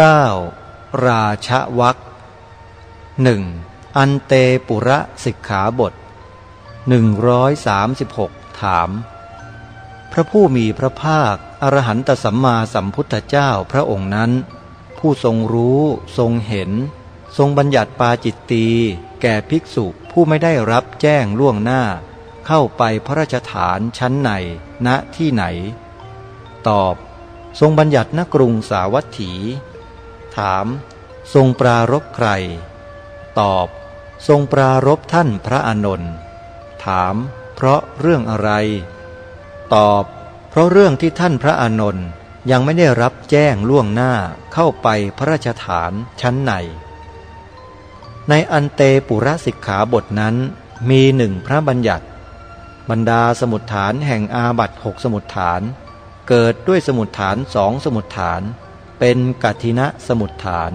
9. ราชวักหนึ่งอันเตปุระสิกขาบท 136 ถาม พระผู้มีพระภาค อรหันตสัมมาสัมพุทธเจ้าพระองค์นั้น ผู้ทรงรู้ทรงเห็น ทรงบัญญัติปาจิตตีแก่ภิกษุผู้ไม่ได้รับแจ้งล่วงหน้า เข้าไปพระราชฐานชั้นไหนณที่ไหน ตอบ ทรงบัญญัติณกรุงสาวัตถี ถาม ทรงปรารบใคร ตอบ ทรงปรารบท่านพระอานนท์ถาม เพราะเรื่องอะไร ตอบ เพราะเรื่องที่ท่านพระอานนท์ยังไม่ได้รับแจ้งล่วงหน้าเข้าไปพระราชฐานชั้นไหนในอันเตปุระสิกขาบทนั้นมีหนึ่งพระบัญญัติ บรรดาสมุดฐานแห่งอาบัตหกสมุดฐาน เกิดด้วยสมุดฐานสองสมุดฐาน เป็นกัทินะสมุดฐาน